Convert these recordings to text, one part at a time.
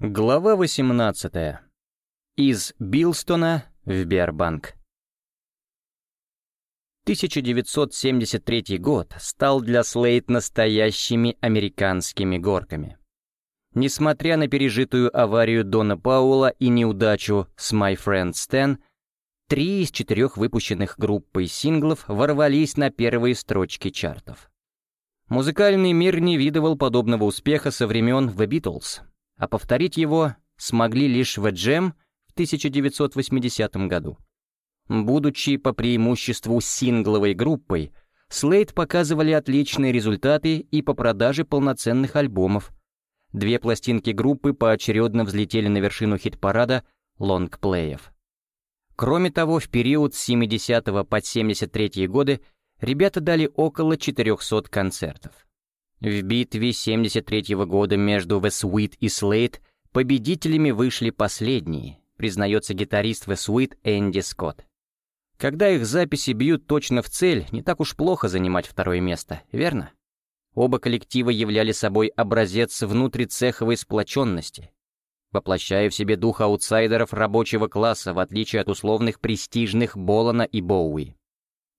Глава 18. Из Билстона в Биарбанк. 1973 год стал для Слейд настоящими американскими горками. Несмотря на пережитую аварию Дона Паула и неудачу с My Friend Stan, три из четырех выпущенных группой синглов ворвались на первые строчки чартов. Музыкальный мир не видывал подобного успеха со времен The Beatles — а повторить его смогли лишь в Джем в 1980 году. Будучи по преимуществу сингловой группой, Слейд показывали отличные результаты и по продаже полноценных альбомов. Две пластинки группы поочередно взлетели на вершину хит-парада лонгплеев. Кроме того, в период с 70 по 73 годы ребята дали около 400 концертов. В битве 73 -го года между Sweet и Slade победителями вышли последние, признается гитарист Sweet Энди Скотт. Когда их записи бьют точно в цель, не так уж плохо занимать второе место, верно? Оба коллектива являли собой образец внутрицеховой сплоченности, воплощая в себе дух аутсайдеров рабочего класса, в отличие от условных престижных Болана и Боуи.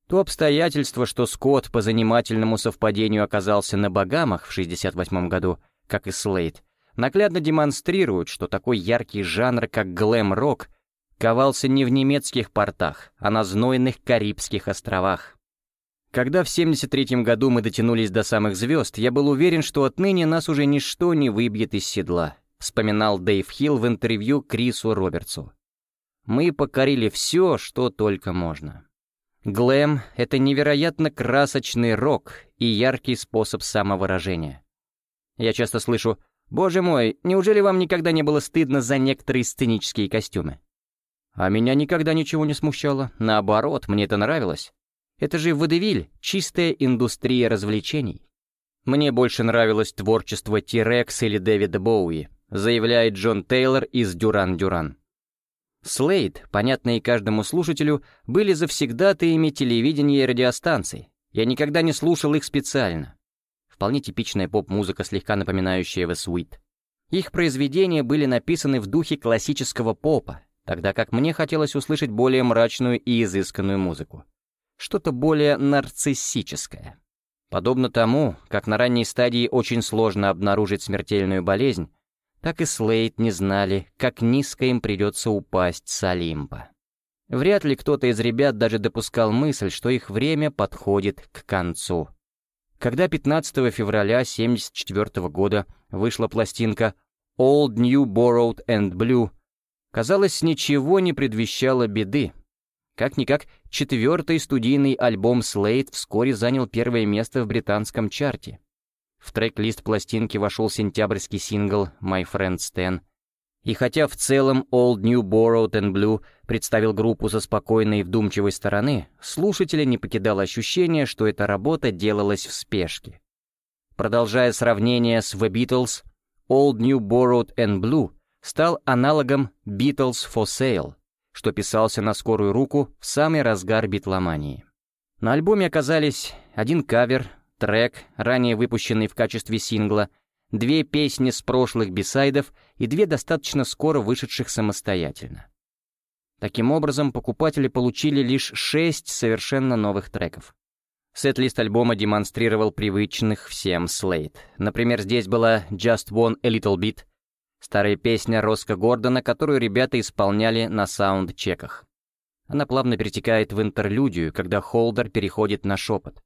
То обстоятельство, что Скотт по занимательному совпадению оказался на Багамах в 68 году, как и Слейд, наглядно демонстрирует, что такой яркий жанр, как глэм-рок, ковался не в немецких портах, а на знойных Карибских островах. Когда в 73 году мы дотянулись до самых звезд, я был уверен, что отныне нас уже ничто не выбьет из седла, вспоминал Дэйв Хилл в интервью Крису Робертсу. Мы покорили все, что только можно. Глэм — это невероятно красочный рок и яркий способ самовыражения. Я часто слышу «Боже мой, неужели вам никогда не было стыдно за некоторые сценические костюмы?» А меня никогда ничего не смущало, наоборот, мне это нравилось. Это же водевиль, чистая индустрия развлечений. Мне больше нравилось творчество Ти-Рекс или Дэвида Боуи, заявляет Джон Тейлор из «Дюран-Дюран». Слейд, понятные каждому слушателю, были завсегдатаями телевидения и радиостанций. Я никогда не слушал их специально. Вполне типичная поп-музыка, слегка напоминающая The Sweet. Их произведения были написаны в духе классического попа, тогда как мне хотелось услышать более мрачную и изысканную музыку. Что-то более нарциссическое. Подобно тому, как на ранней стадии очень сложно обнаружить смертельную болезнь, так и Слейд не знали, как низко им придется упасть с Олимпа. Вряд ли кто-то из ребят даже допускал мысль, что их время подходит к концу. Когда 15 февраля 1974 года вышла пластинка «Old New Borrowed and Blue», казалось, ничего не предвещало беды. Как-никак, четвертый студийный альбом Slade вскоре занял первое место в британском чарте. В трек-лист пластинки вошел сентябрьский сингл «My Friend Stan». И хотя в целом Old New Borrowed and Blue представил группу со спокойной и вдумчивой стороны, слушателя не покидало ощущение, что эта работа делалась в спешке. Продолжая сравнение с The Beatles, Old New Borrowed and Blue стал аналогом Beatles for Sale, что писался на скорую руку в самый разгар битломании. На альбоме оказались один кавер, трек, ранее выпущенный в качестве сингла, две песни с прошлых бисайдов и две достаточно скоро вышедших самостоятельно. Таким образом, покупатели получили лишь шесть совершенно новых треков. Сет-лист альбома демонстрировал привычных всем Slate. Например, здесь была «Just One a Little Bit», старая песня Роско Гордона, которую ребята исполняли на саунд-чеках. Она плавно перетекает в интерлюдию, когда Холдер переходит на шепот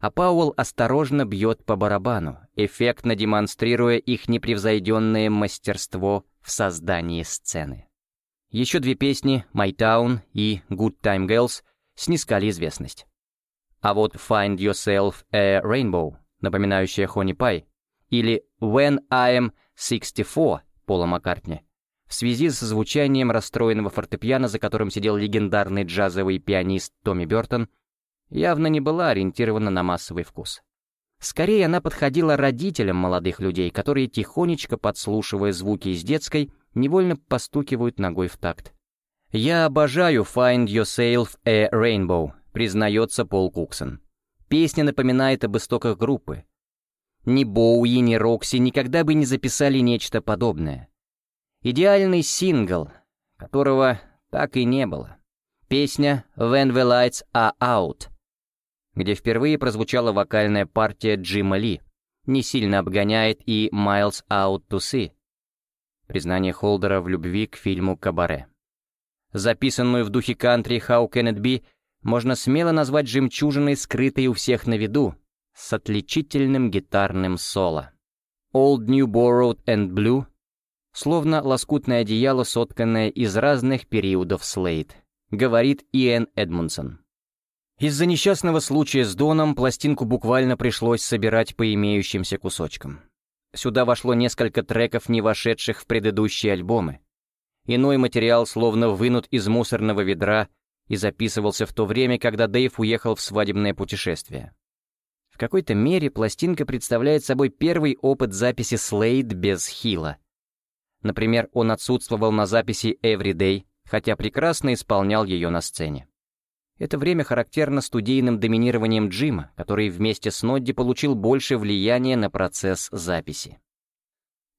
а Пауэлл осторожно бьет по барабану, эффектно демонстрируя их непревзойденное мастерство в создании сцены. Еще две песни «My Town» и «Good Time Girls» снискали известность. А вот «Find Yourself a Rainbow», напоминающая Хони Пай, или «When I'm 64» Пола Маккартни, в связи с звучанием расстроенного фортепиано, за которым сидел легендарный джазовый пианист Томми Бертон, явно не была ориентирована на массовый вкус. Скорее, она подходила родителям молодых людей, которые, тихонечко подслушивая звуки из детской, невольно постукивают ногой в такт. «Я обожаю Find Yourself a Rainbow», признается Пол Куксон. Песня напоминает об истоках группы. Ни Боуи, ни Рокси никогда бы не записали нечто подобное. Идеальный сингл, которого так и не было. Песня «When the Lights Are Out», где впервые прозвучала вокальная партия Джима Ли, не сильно обгоняет и «Miles Out to Sea», признание Холдера в любви к фильму «Кабаре». Записанную в духе кантри «How Can It Be» можно смело назвать жемчужиной, скрытой у всех на виду, с отличительным гитарным соло. «Old New Borrowed and Blue» словно лоскутное одеяло, сотканное из разных периодов Слейд, говорит Иэн Эдмунсон. Из-за несчастного случая с Доном пластинку буквально пришлось собирать по имеющимся кусочкам. Сюда вошло несколько треков, не вошедших в предыдущие альбомы. Иной материал словно вынут из мусорного ведра и записывался в то время, когда Дэйв уехал в свадебное путешествие. В какой-то мере пластинка представляет собой первый опыт записи Слейд без Хила. Например, он отсутствовал на записи Everyday, хотя прекрасно исполнял ее на сцене. Это время характерно студийным доминированием Джима, который вместе с Нодди получил больше влияния на процесс записи.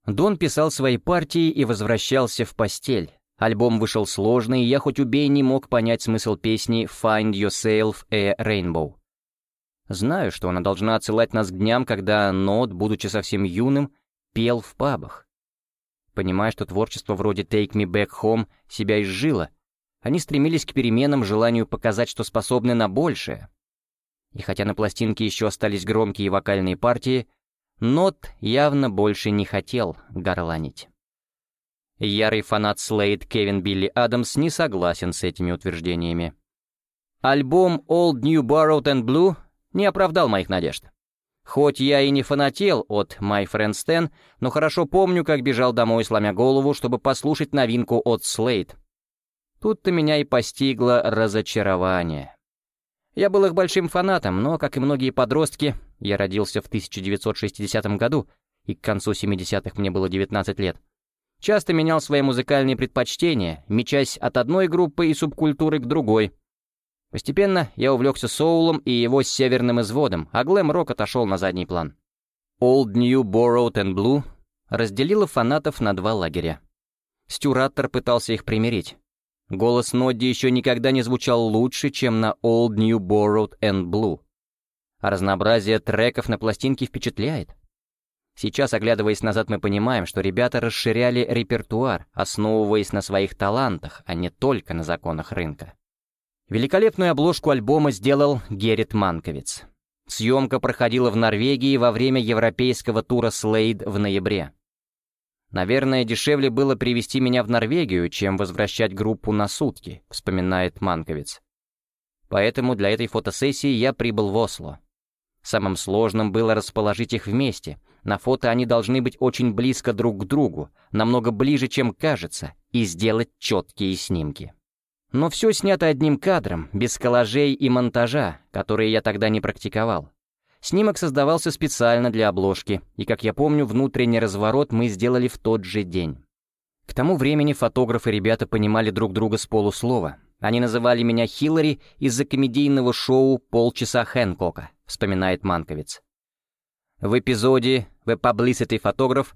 Дон писал свои партии и возвращался в постель. Альбом вышел сложный, и я хоть убей не мог понять смысл песни «Find Yourself a Rainbow». Знаю, что она должна отсылать нас к дням, когда Нод, будучи совсем юным, пел в пабах. Понимая, что творчество вроде «Take Me Back Home» себя изжило — они стремились к переменам, желанию показать, что способны на большее. И хотя на пластинке еще остались громкие вокальные партии, Нот явно больше не хотел горланить. Ярый фанат Слейд Кевин Билли Адамс не согласен с этими утверждениями. Альбом Old New Borrowed and Blue не оправдал моих надежд. Хоть я и не фанател от My Friend Stan, но хорошо помню, как бежал домой, сломя голову, чтобы послушать новинку от Slade. Тут-то меня и постигло разочарование. Я был их большим фанатом, но, как и многие подростки, я родился в 1960 году, и к концу 70-х мне было 19 лет, часто менял свои музыкальные предпочтения, мечась от одной группы и субкультуры к другой. Постепенно я увлекся соулом и его северным изводом, а глэм-рок отошел на задний план. Old New Borrowed and Blue разделила фанатов на два лагеря. Стюраттер пытался их примирить. Голос Нодди еще никогда не звучал лучше, чем на Old New Borrowed and Blue. А разнообразие треков на пластинке впечатляет. Сейчас, оглядываясь назад, мы понимаем, что ребята расширяли репертуар, основываясь на своих талантах, а не только на законах рынка. Великолепную обложку альбома сделал Геррит Манковиц. Съемка проходила в Норвегии во время европейского тура Слейд в ноябре. Наверное, дешевле было привести меня в Норвегию, чем возвращать группу на сутки, вспоминает Манковец. Поэтому для этой фотосессии я прибыл в Осло. Самым сложным было расположить их вместе. На фото они должны быть очень близко друг к другу, намного ближе, чем кажется, и сделать четкие снимки. Но все снято одним кадром, без коллажей и монтажа, которые я тогда не практиковал. Снимок создавался специально для обложки, и, как я помню, внутренний разворот мы сделали в тот же день. К тому времени фотографы ребята понимали друг друга с полуслова. Они называли меня Хиллари из-за комедийного шоу «Полчаса Хэнкока», вспоминает Манковец. В эпизоде «The Publicity Photograph»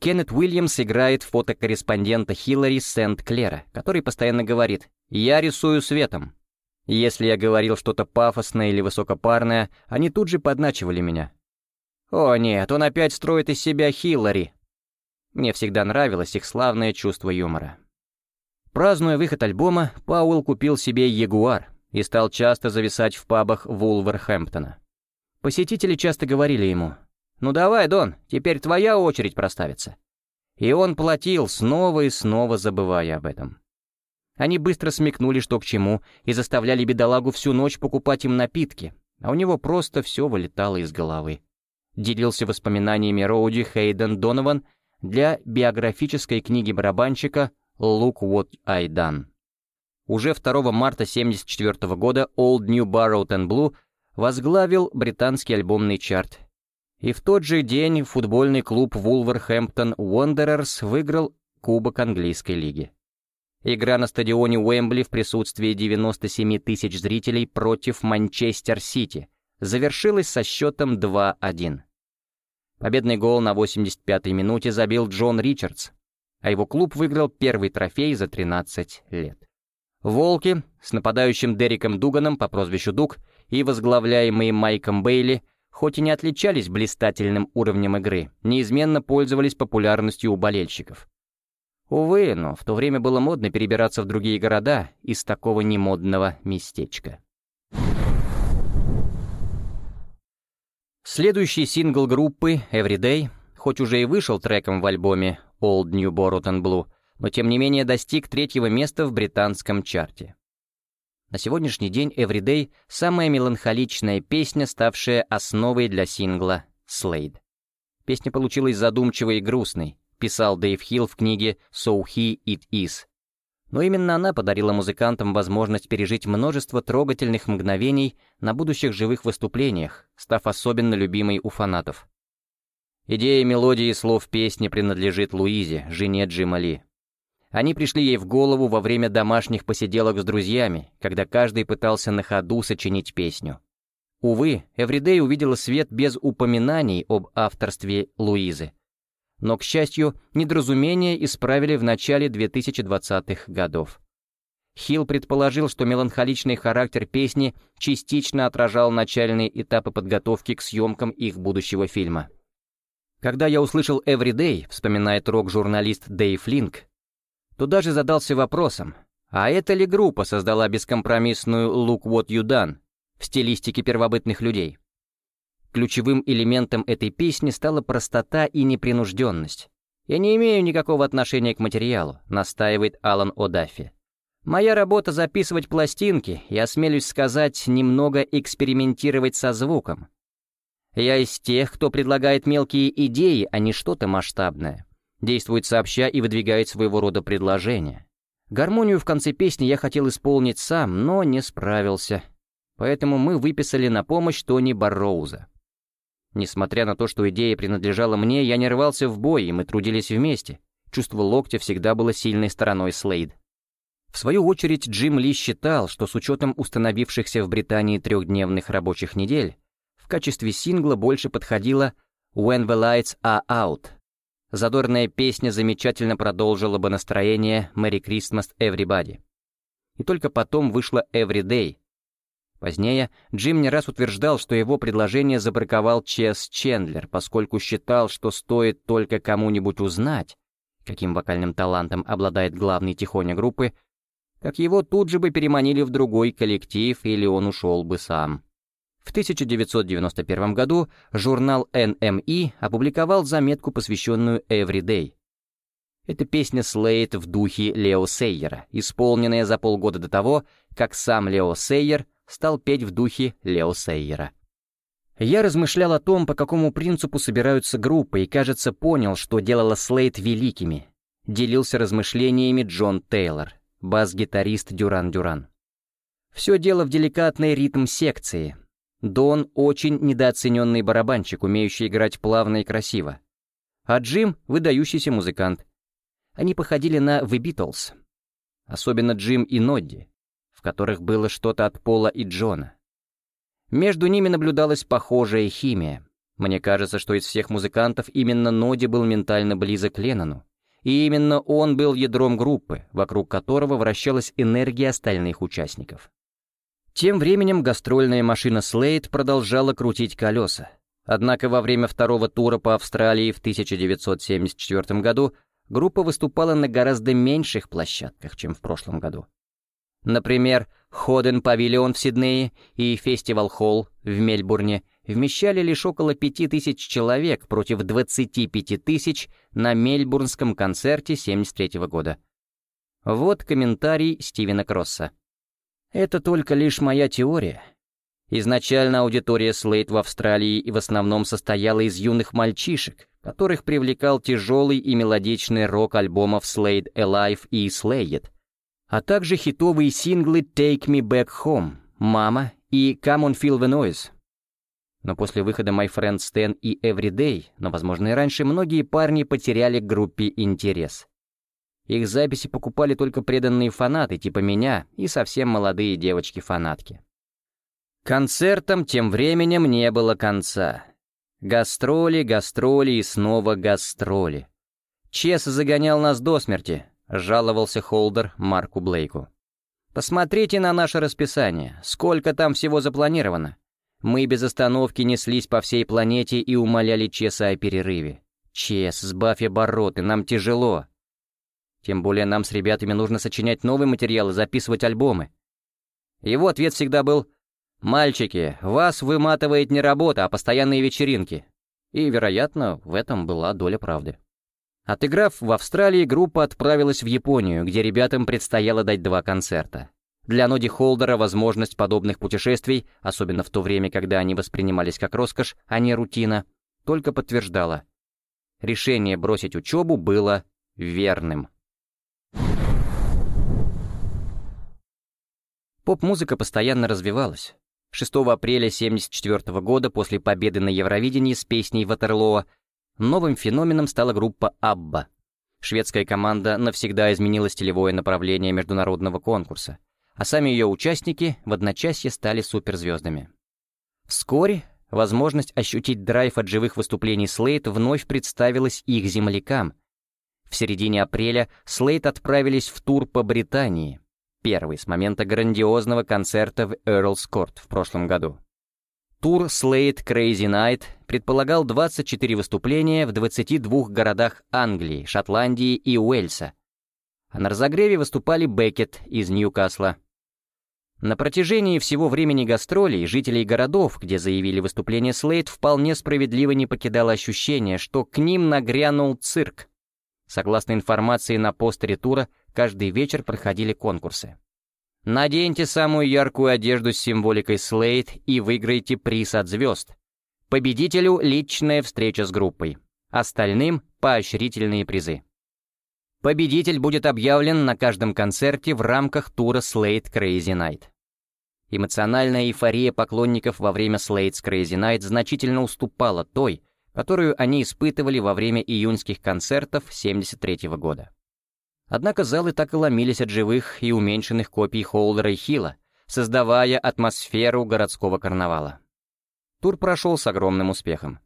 Кеннет Уильямс играет фотокорреспондента Хиллари Сент-Клера, который постоянно говорит «Я рисую светом, если я говорил что-то пафосное или высокопарное, они тут же подначивали меня. «О нет, он опять строит из себя Хиллари!» Мне всегда нравилось их славное чувство юмора. Празднуя выход альбома, Пауэлл купил себе «Ягуар» и стал часто зависать в пабах Вулверхэмптона. Посетители часто говорили ему, «Ну давай, Дон, теперь твоя очередь проставиться». И он платил, снова и снова забывая об этом. Они быстро смекнули, что к чему, и заставляли бедолагу всю ночь покупать им напитки, а у него просто все вылетало из головы. Делился воспоминаниями Роуди Хейден Донован для биографической книги барабанщика «Look What I Done». Уже 2 марта 1974 года Old New Borrowed and Blue возглавил британский альбомный чарт. И в тот же день футбольный клуб Wolverhampton Wanderers выиграл Кубок английской лиги. Игра на стадионе Уэмбли в присутствии 97 тысяч зрителей против Манчестер-Сити завершилась со счетом 2-1. Победный гол на 85-й минуте забил Джон Ричардс. а его клуб выиграл первый трофей за 13 лет. «Волки» с нападающим Дериком Дуганом по прозвищу Дуг и возглавляемые Майком Бейли, хоть и не отличались блистательным уровнем игры, неизменно пользовались популярностью у болельщиков. Увы, но в то время было модно перебираться в другие города из такого немодного местечка. Следующий сингл группы «Everyday», хоть уже и вышел треком в альбоме «Old New and Blue», но тем не менее достиг третьего места в британском чарте. На сегодняшний день «Everyday» — самая меланхоличная песня, ставшая основой для сингла «Slade». Песня получилась задумчивой и грустной, писал Дэйв Хилл в книге «So He It Is». Но именно она подарила музыкантам возможность пережить множество трогательных мгновений на будущих живых выступлениях, став особенно любимой у фанатов. Идея мелодии и слов песни принадлежит Луизе, жене Джима Ли. Они пришли ей в голову во время домашних посиделок с друзьями, когда каждый пытался на ходу сочинить песню. Увы, Everyday увидела свет без упоминаний об авторстве Луизы. Но, к счастью, недоразумение исправили в начале 2020-х годов. Хилл предположил, что меланхоличный характер песни частично отражал начальные этапы подготовки к съемкам их будущего фильма. Когда я услышал «Everyday», вспоминает рок-журналист Дэйв Линк, то даже задался вопросом, а эта ли группа создала бескомпромиссную «Look What You Done» в стилистике первобытных людей? Ключевым элементом этой песни стала простота и непринужденность. «Я не имею никакого отношения к материалу», — настаивает Алан О'Даффи. «Моя работа — записывать пластинки, и, осмелюсь сказать, немного экспериментировать со звуком. Я из тех, кто предлагает мелкие идеи, а не что-то масштабное действует сообща и выдвигает своего рода предложения. Гармонию в конце песни я хотел исполнить сам, но не справился. Поэтому мы выписали на помощь Тони Барроуза. Несмотря на то, что идея принадлежала мне, я не рвался в бой, и мы трудились вместе. Чувство локтя всегда было сильной стороной Слейд. В свою очередь, Джим Ли считал, что с учетом установившихся в Британии трехдневных рабочих недель, в качестве сингла больше подходила «When the Lights Are Out», задорная песня замечательно продолжила бы настроение «Merry Christmas, Everybody». И только потом вышла «Every Day». Позднее Джим не раз утверждал, что его предложение забраковал Чес Чендлер, поскольку считал, что стоит только кому-нибудь узнать, каким вокальным талантом обладает главный тихоня группы, как его тут же бы переманили в другой коллектив или он ушел бы сам. В 1991 году журнал NME опубликовал заметку, посвященную Everyday. Это песня Слейд в духе Лео Сейера, исполненная за полгода до того, как сам Лео Сейер стал петь в духе Лео Сейера. Я размышлял о том, по какому принципу собираются группы, и, кажется, понял, что делало Слейд великими. Делился размышлениями Джон Тейлор, бас-гитарист Дюран-Дюран. Все дело в деликатной ритм-секции, Дон — очень недооцененный барабанщик, умеющий играть плавно и красиво. А Джим — выдающийся музыкант. Они походили на The Beatles. Особенно Джим и Нодди, в которых было что-то от Пола и Джона. Между ними наблюдалась похожая химия. Мне кажется, что из всех музыкантов именно Нодди был ментально близок к Леннону. И именно он был ядром группы, вокруг которого вращалась энергия остальных участников. Тем временем гастрольная машина Слейд продолжала крутить колеса. Однако во время второго тура по Австралии в 1974 году группа выступала на гораздо меньших площадках, чем в прошлом году. Например, Ходен Павильон в Сиднее и Фестивал Холл в Мельбурне вмещали лишь около 5000 человек против 25 тысяч на мельбурнском концерте 1973 года. Вот комментарий Стивена Кросса. Это только лишь моя теория. Изначально аудитория Слейд в Австралии в основном состояла из юных мальчишек, которых привлекал тяжелый и мелодичный рок альбомов Slade Alive и Slayed, а также хитовые синглы Take Me Back Home, Mama и Come On Feel The Noise. Но после выхода My Friend Stan и Everyday, но, возможно, и раньше, многие парни потеряли к группе интерес. Их записи покупали только преданные фанаты, типа меня, и совсем молодые девочки-фанатки. Концертам тем временем не было конца. Гастроли, гастроли и снова гастроли. «Чес загонял нас до смерти», — жаловался Холдер Марку Блейку. «Посмотрите на наше расписание. Сколько там всего запланировано. Мы без остановки неслись по всей планете и умоляли Чеса о перерыве. Чес, сбавь обороты, нам тяжело. Тем более нам с ребятами нужно сочинять новый материал и записывать альбомы. Его ответ всегда был «Мальчики, вас выматывает не работа, а постоянные вечеринки». И, вероятно, в этом была доля правды. Отыграв в Австралии, группа отправилась в Японию, где ребятам предстояло дать два концерта. Для Ноди Холдера возможность подобных путешествий, особенно в то время, когда они воспринимались как роскошь, а не рутина, только подтверждала. Решение бросить учебу было верным. Поп-музыка постоянно развивалась. 6 апреля 1974 года, после победы на Евровидении с песней «Ватерлоо», новым феноменом стала группа «Абба». Шведская команда навсегда изменила стилевое направление международного конкурса, а сами ее участники в одночасье стали суперзвездами. Вскоре возможность ощутить драйв от живых выступлений Слейт вновь представилась их землякам. В середине апреля Слейт отправились в тур по Британии — первый с момента грандиозного концерта в Эрлс Корт в прошлом году. Тур Slate Crazy Night предполагал 24 выступления в 22 городах Англии, Шотландии и Уэльса. А на разогреве выступали Беккет из Ньюкасла. На протяжении всего времени гастролей жителей городов, где заявили выступление Слейт, вполне справедливо не покидало ощущение, что к ним нагрянул цирк. Согласно информации на постере тура, каждый вечер проходили конкурсы. Наденьте самую яркую одежду с символикой Slate и выиграйте приз от звезд. Победителю — личная встреча с группой. Остальным — поощрительные призы. Победитель будет объявлен на каждом концерте в рамках тура Slate Crazy Night. Эмоциональная эйфория поклонников во время Slate's Crazy Night значительно уступала той, которую они испытывали во время июньских концертов 1973 года. Однако залы так и ломились от живых и уменьшенных копий Холдера и Хилла, создавая атмосферу городского карнавала. Тур прошел с огромным успехом.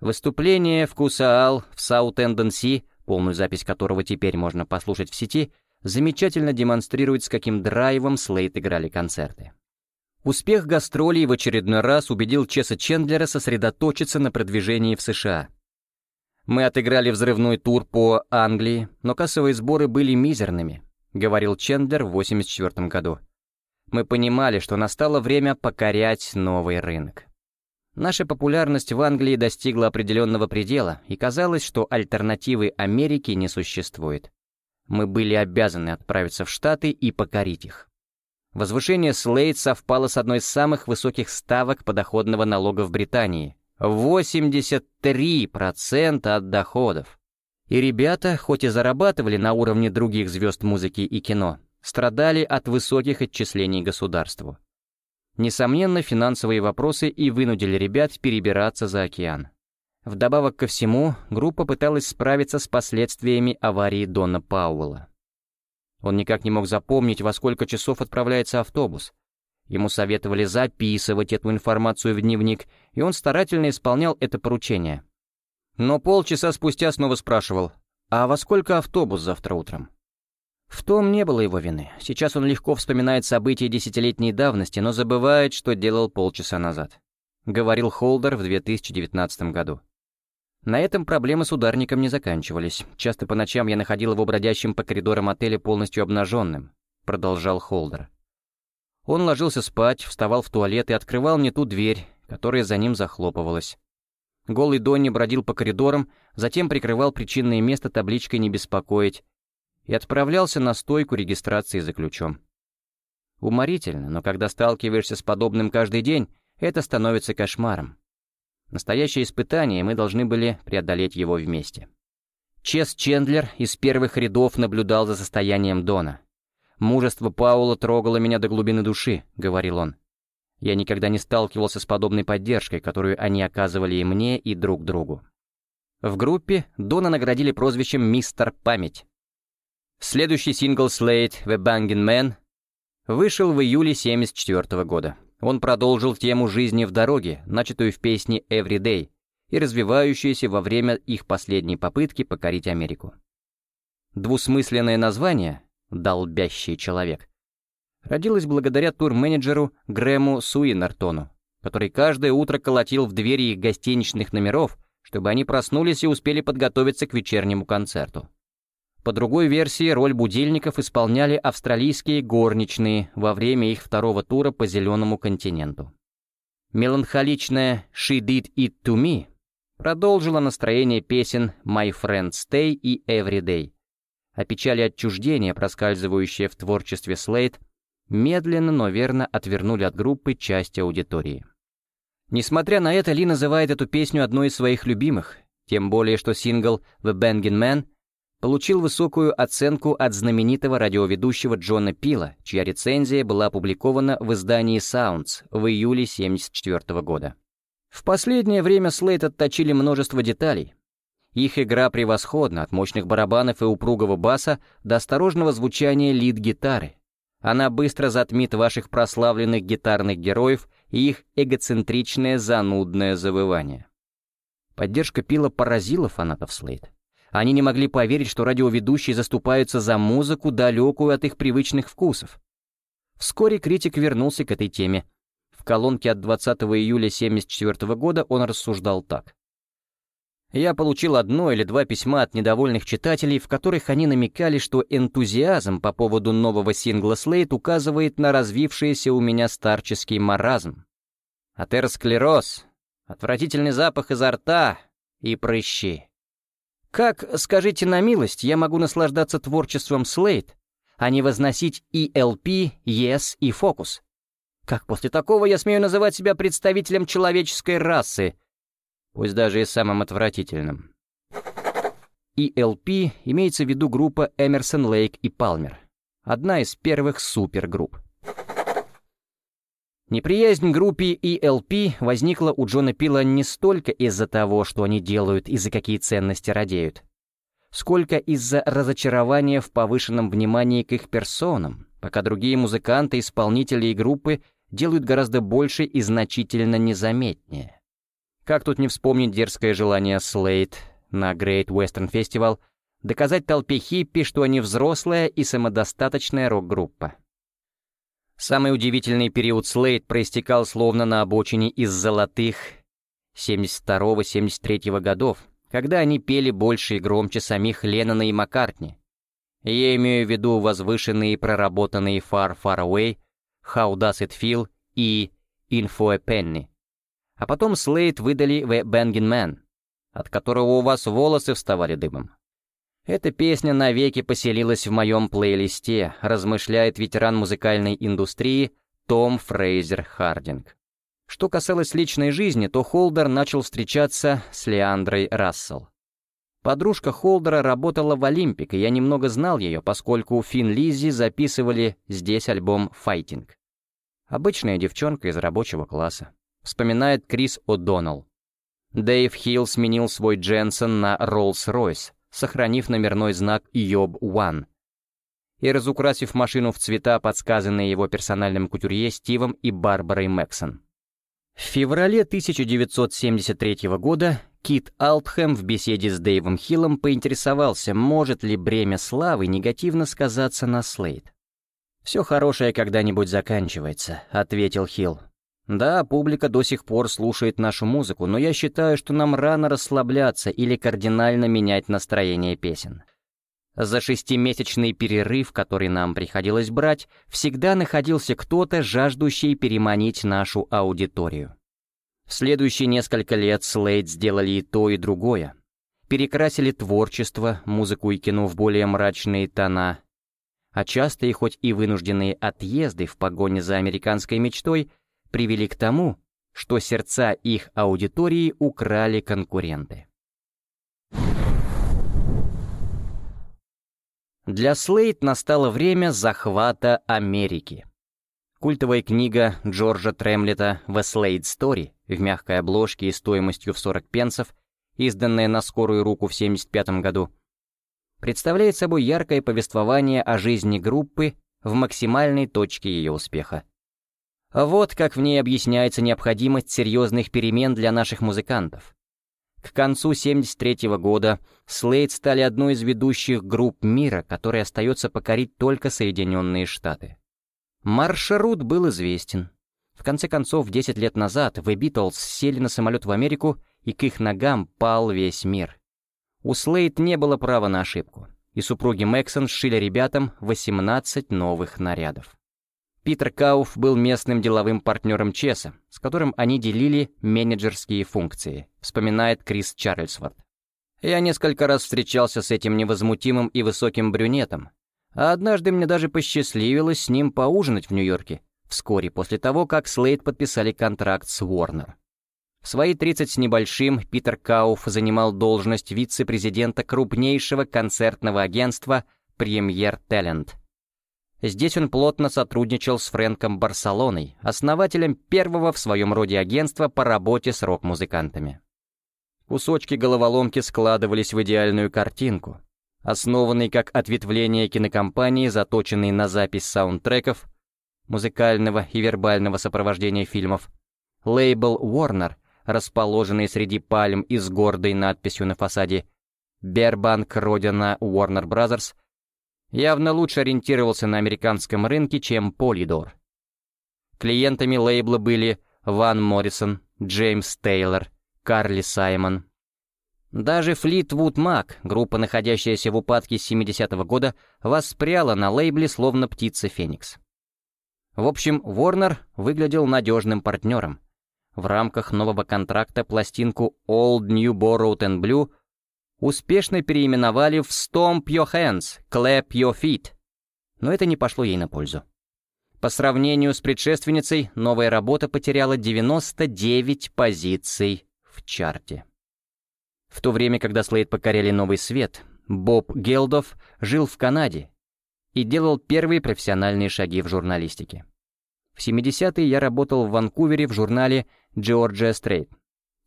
Выступление в Кусаал в Саут-Энден-Си, полную запись которого теперь можно послушать в сети, замечательно демонстрирует, с каким драйвом Слейт играли концерты. Успех гастролей в очередной раз убедил Чеса Чендлера сосредоточиться на продвижении в США — мы отыграли взрывной тур по Англии, но кассовые сборы были мизерными, говорил Чендлер в 1984 году. Мы понимали, что настало время покорять новый рынок. Наша популярность в Англии достигла определенного предела, и казалось, что альтернативы Америке не существует. Мы были обязаны отправиться в Штаты и покорить их. Возвышение Слейд совпало с одной из самых высоких ставок подоходного налога в Британии 83% от доходов. И ребята, хоть и зарабатывали на уровне других звезд музыки и кино, страдали от высоких отчислений государству. Несомненно, финансовые вопросы и вынудили ребят перебираться за океан. Вдобавок ко всему, группа пыталась справиться с последствиями аварии Дона Пауэлла. Он никак не мог запомнить, во сколько часов отправляется автобус, Ему советовали записывать эту информацию в дневник, и он старательно исполнял это поручение. Но полчаса спустя снова спрашивал, «А во сколько автобус завтра утром?» В том не было его вины. Сейчас он легко вспоминает события десятилетней давности, но забывает, что делал полчаса назад. Говорил Холдер в 2019 году. На этом проблемы с ударником не заканчивались. Часто по ночам я находил его бродящим по коридорам отеля полностью обнаженным, продолжал Холдер. Он ложился спать, вставал в туалет и открывал мне ту дверь, которая за ним захлопывалась. Голый Донни бродил по коридорам, затем прикрывал причинное место табличкой «Не беспокоить» и отправлялся на стойку регистрации за ключом. Уморительно, но когда сталкиваешься с подобным каждый день, это становится кошмаром. Настоящее испытание, мы должны были преодолеть его вместе. Чес Чендлер из первых рядов наблюдал за состоянием Дона. «Мужество Паула трогало меня до глубины души», — говорил он. «Я никогда не сталкивался с подобной поддержкой, которую они оказывали и мне, и друг другу». В группе Дона наградили прозвищем «Мистер Память». Следующий сингл Slate «The Banging Man» вышел в июле 1974 года. Он продолжил тему жизни в дороге, начатую в песне «Every Day», и развивающаяся во время их последней попытки покорить Америку. Двусмысленное название «Долбящий человек» родилось благодаря тур-менеджеру Грэму Суинертону, который каждое утро колотил в двери их гостиничных номеров, чтобы они проснулись и успели подготовиться к вечернему концерту. По другой версии, роль будильников исполняли австралийские горничные во время их второго тура по Зеленому континенту. Меланхоличная «She Did It To Me» продолжила настроение песен «My Friend Stay» и «Every Day», а печали отчуждения, проскальзывающие в творчестве Слейд, медленно, но верно отвернули от группы часть аудитории. Несмотря на это, Ли называет эту песню одной из своих любимых, тем более что сингл «The Bangin' Man» получил высокую оценку от знаменитого радиоведущего Джона Пила, чья рецензия была опубликована в издании Sounds в июле 1974 года. В последнее время Слейт отточили множество деталей. Их игра превосходна, от мощных барабанов и упругого баса до осторожного звучания лид-гитары. Она быстро затмит ваших прославленных гитарных героев и их эгоцентричное занудное завывание. Поддержка Пила поразила фанатов Слейт. Они не могли поверить, что радиоведущие заступаются за музыку, далекую от их привычных вкусов. Вскоре критик вернулся к этой теме. В колонке от 20 июля 1974 года он рассуждал так. Я получил одно или два письма от недовольных читателей, в которых они намекали, что энтузиазм по поводу нового сингла Слейт указывает на развившийся у меня старческий маразм. Атеросклероз, отвратительный запах изо рта и прыщи. Как, скажите на милость, я могу наслаждаться творчеством Слейд, а не возносить и LP, Yes и Focus? Как после такого я смею называть себя представителем человеческой расы, пусть даже и самым отвратительным? ELP имеется в виду группа Эмерсон, Лейк и Палмер, одна из первых супергрупп. Неприязнь группе ELP возникла у Джона Пила не столько из-за того, что они делают и за какие ценности радеют, сколько из-за разочарования в повышенном внимании к их персонам, пока другие музыканты, исполнители и группы делают гораздо больше и значительно незаметнее. Как тут не вспомнить дерзкое желание Слейд на Great Western Festival доказать толпе хиппи, что они взрослая и самодостаточная рок-группа. Самый удивительный период Слейд проистекал словно на обочине из золотых 72-73 годов, когда они пели больше и громче самих Леннона и Маккартни. Я имею в виду возвышенные и проработанные Far Far Away, How Does It Feel и Info a Penny. А потом Слейд выдали The Bangin' Man, от которого у вас волосы вставали дыбом. Эта песня навеки поселилась в моем плейлисте, размышляет ветеран музыкальной индустрии Том Фрейзер Хардинг. Что касалось личной жизни, то Холдер начал встречаться с Леандрой Рассел. Подружка Холдера работала в Olympic, и я немного знал ее, поскольку Thin Lizzy записывали здесь альбом «Fighting». Обычная девчонка из рабочего класса. Вспоминает Крис О'Доннелл. Дэйв Хилл сменил свой Jensen на Роллс-Ройс, сохранив номерной знак «YOB-1» и разукрасив машину в цвета, подсказанные его персональным кутюрье Стивом и Барбарой Мэксон. В феврале 1973 года Кит Алтхэм в беседе с Дэйвом Хиллом поинтересовался, может ли бремя славы негативно сказаться на Слейд. «Все хорошее когда-нибудь заканчивается», — ответил Хилл. Да, публика до сих пор слушает нашу музыку, но я считаю, что нам рано расслабляться или кардинально менять настроение песен. За шестимесячный перерыв, который нам приходилось брать, всегда находился кто-то, жаждущий переманить нашу аудиторию. В следующие несколько лет Слейд сделали и то, и другое. Перекрасили творчество, музыку и кино в более мрачные тона, а частые, хоть и вынужденные отъезды в погоне за американской мечтой — привели к тому, что сердца их аудитории украли конкуренты. Для Слейд настало время захвата Америки. Культовая книга Джорджа Тремлета «The Slade Story» в мягкой обложке и стоимостью в 40 пенсов, изданная на скорую руку в 1975 году, представляет собой яркое повествование о жизни группы в максимальной точке ее успеха. Вот как в ней объясняется необходимость серьезных перемен для наших музыкантов. К концу 1973 года Слейд стали одной из ведущих групп мира, которой остается покорить только Соединенные Штаты. Маршрут был известен. В конце концов, 10 лет назад The Beatles сели на самолет в Америку, и к их ногам пал весь мир. У Слейд не было права на ошибку, и супруги Мэксон сшили ребятам 18 новых нарядов. Питер Кауф был местным деловым партнером Чеса, с которым они делили менеджерские функции, вспоминает Крис Чарльзворт. Я несколько раз встречался с этим невозмутимым и высоким брюнетом, а однажды мне даже посчастливилось с ним поужинать в Нью-Йорке, вскоре после того, как Слейд подписали контракт с Warner. В свои 30 с небольшим Питер Кауф занимал должность вице-президента крупнейшего концертного агентства «Премьер Talent. Здесь он плотно сотрудничал с Фрэнком Барселоной, основателем первого в своем роде агентства по работе с рок-музыкантами. Кусочки головоломки складывались в идеальную картинку, основанный как ответвление кинокомпании, заточенный на запись саундтреков, музыкального и вербального сопровождения фильмов, лейбл Warner, расположенный среди пальм и с гордой надписью на фасаде «Бербанк, родина Warner Brothers», явно лучше ориентировался на американском рынке, чем Polydor. Клиентами лейбла были Ван Моррисон, Джеймс Тейлор, Карли Саймон. Даже Fleetwood Mac, группа, находящаяся в упадке с 70-го года, воспряла на лейбле словно птица Феникс. В общем, Warner выглядел надежным партнером. В рамках нового контракта пластинку Old New Borrowed and Blue успешно переименовали в Stomp Your Hands, Clap Your Feet. Но это не пошло ей на пользу. По сравнению с предшественницей, новая работа потеряла 99 позиций в чарте. В то время, когда Слейд покоряли новый свет, Боб Гелдов жил в Канаде и делал первые профессиональные шаги в журналистике. В 70-е я работал в Ванкувере в журнале Georgia Straight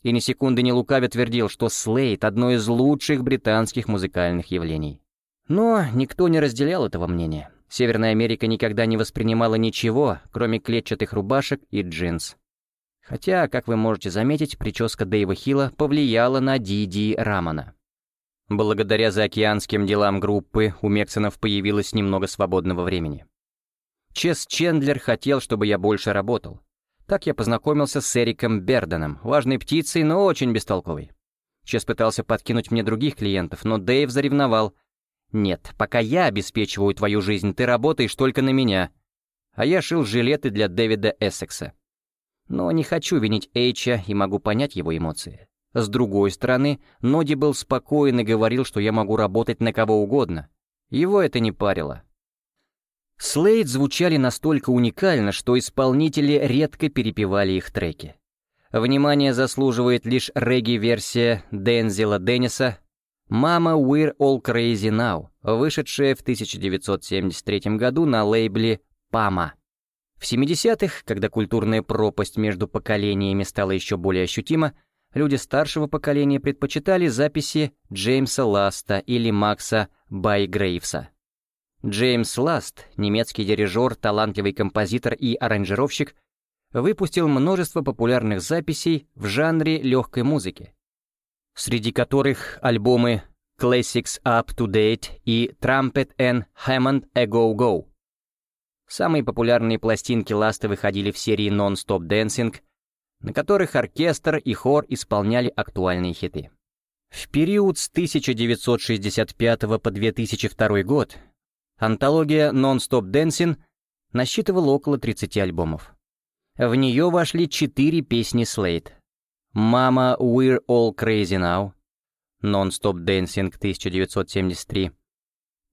и ни секунды не лукавя твердил, что Слейд — одно из лучших британских музыкальных явлений. Но никто не разделял этого мнения. Северная Америка никогда не воспринимала ничего, кроме клетчатых рубашек и джинс. Хотя, как вы можете заметить, прическа Дэйва Хилла повлияла на Диди Рамана. Благодаря заокеанским делам группы у Мексонов появилось немного свободного времени. Чес Чендлер хотел, чтобы я больше работал, так я познакомился с Эриком Берденом, важной птицей, но очень бестолковой. Чес пытался подкинуть мне других клиентов, но Дэйв заревновал. «Нет, пока я обеспечиваю твою жизнь, ты работаешь только на меня». А я шил жилеты для Дэвида Эссекса. Но не хочу винить Эйча и могу понять его эмоции. С другой стороны, Ноди был спокоен и говорил, что я могу работать на кого угодно. Его это не парило. Слейд звучали настолько уникально, что исполнители редко перепевали их треки. Внимание заслуживает лишь регги-версия Дензела Денниса «Mama, We're All Crazy Now», вышедшая в 1973 году на лейбле «Пама». В 70-х, когда культурная пропасть между поколениями стала еще более ощутима, люди старшего поколения предпочитали записи Джеймса Ласта или Макса Байгрейвса. Джеймс Ласт, немецкий дирижер, талантливый композитор и аранжировщик, выпустил множество популярных записей в жанре легкой музыки, среди которых альбомы Classics Up to Date и Trumpet and Hammond A Go Go. Самые популярные пластинки Ласта выходили в серии Non-Stop Dancing, на которых оркестр и хор исполняли актуальные хиты. В период с 1965 по 2002 год Антология Non-Stop Dancing насчитывала около 30 альбомов. В нее вошли четыре песни Слейд. «Mama, We're All Crazy Now», Non-Stop Dancing 1973,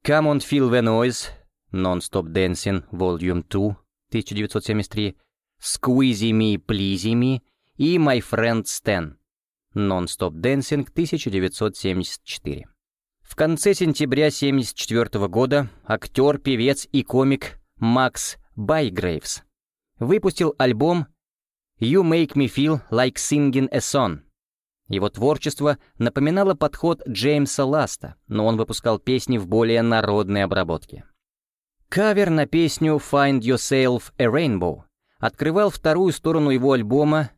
«Come on Feel the Noise», Non-Stop Dancing Volume 2 1973, «Squeezy Me, Pleasy Me» и «My Friend Stan», Non-Stop Dancing 1974. В конце сентября 1974 года актер, певец и комик Макс Байгрейвс выпустил альбом «You Make Me Feel Like Singing a Song». Его творчество напоминало подход Джеймса Ласта, но он выпускал песни в более народной обработке. Кавер на песню «Find Yourself a Rainbow» открывал вторую сторону его альбома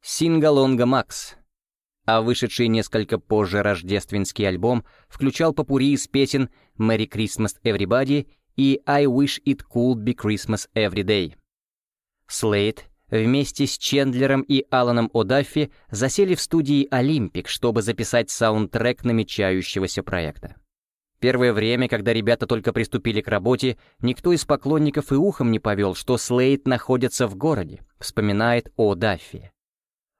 «Сингалонга Макс», а вышедший несколько позже рождественский альбом включал попури из песен «Merry Christmas Everybody» и «I Wish It Could Be Christmas Every Day». Слейд вместе с Чендлером и Аланом О'Даффи засели в студии «Олимпик», чтобы записать саундтрек намечающегося проекта. Первое время, когда ребята только приступили к работе, никто из поклонников и ухом не повел, что Слейд находится в городе, вспоминает О'Даффи.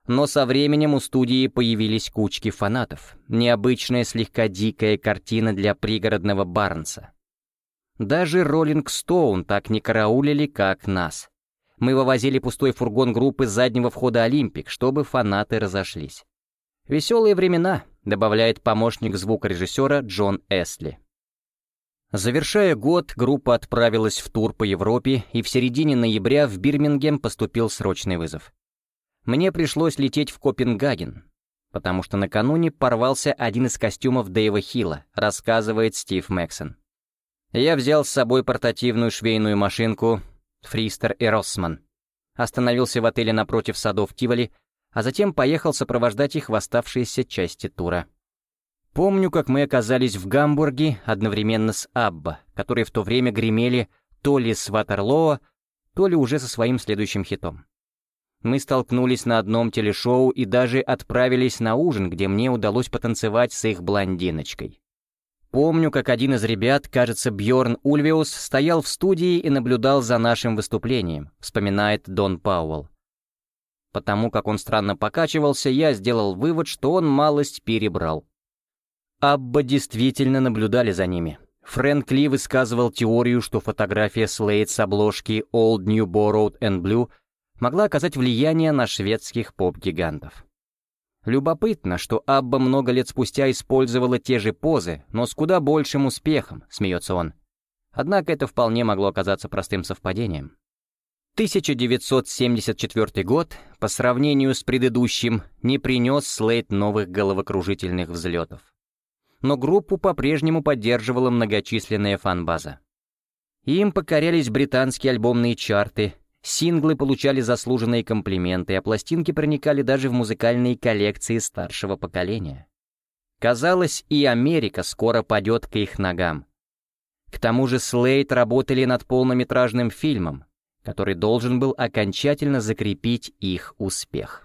Но со временем у студии появились кучки фанатов, необычная слегка дикая картина для пригородного Барнса. Даже Роллинг Стоун так не караулили, как нас. Мы вывозили пустой фургон группы с заднего входа «Олимпик», чтобы фанаты разошлись. «Веселые времена», — добавляет помощник звукорежиссера Джон Эсли. Завершая год, группа отправилась в тур по Европе, и в середине ноября в Бирмингем поступил срочный вызов. Мне пришлось лететь в Копенгаген, потому что накануне порвался один из костюмов Дэйва Хилла, рассказывает Стив Мэксон. Я взял с собой портативную швейную машинку Фристер и Россман. Остановился в отеле напротив садов Тиволи, а затем поехал сопровождать их в оставшиеся части тура. Помню, как мы оказались в Гамбурге одновременно с Абба, которые в то время гремели то ли с Ватерлоо, то ли уже со своим следующим хитом. Мы столкнулись на одном телешоу и даже отправились на ужин, где мне удалось потанцевать с их блондиночкой. Помню, как один из ребят, кажется, Бьорн Ульвиус, стоял в студии и наблюдал за нашим выступлением, вспоминает Дон Пауэлл. Потому как он странно покачивался, я сделал вывод, что он малость перебрал. Абба действительно наблюдали за ними. Фрэнк Ли высказывал теорию, что фотография Слейд с обложки Old New Borrowed and Blue — могла оказать влияние на шведских поп-гигантов. Любопытно, что Абба много лет спустя использовала те же позы, но с куда большим успехом, смеется он. Однако это вполне могло оказаться простым совпадением. 1974 год, по сравнению с предыдущим, не принес Слейд новых головокружительных взлетов. Но группу по-прежнему поддерживала многочисленная фан-база. Им покорялись британские альбомные чарты, Синглы получали заслуженные комплименты, а пластинки проникали даже в музыкальные коллекции старшего поколения. Казалось, и Америка скоро падет к их ногам. К тому же Слейд работали над полнометражным фильмом, который должен был окончательно закрепить их успех.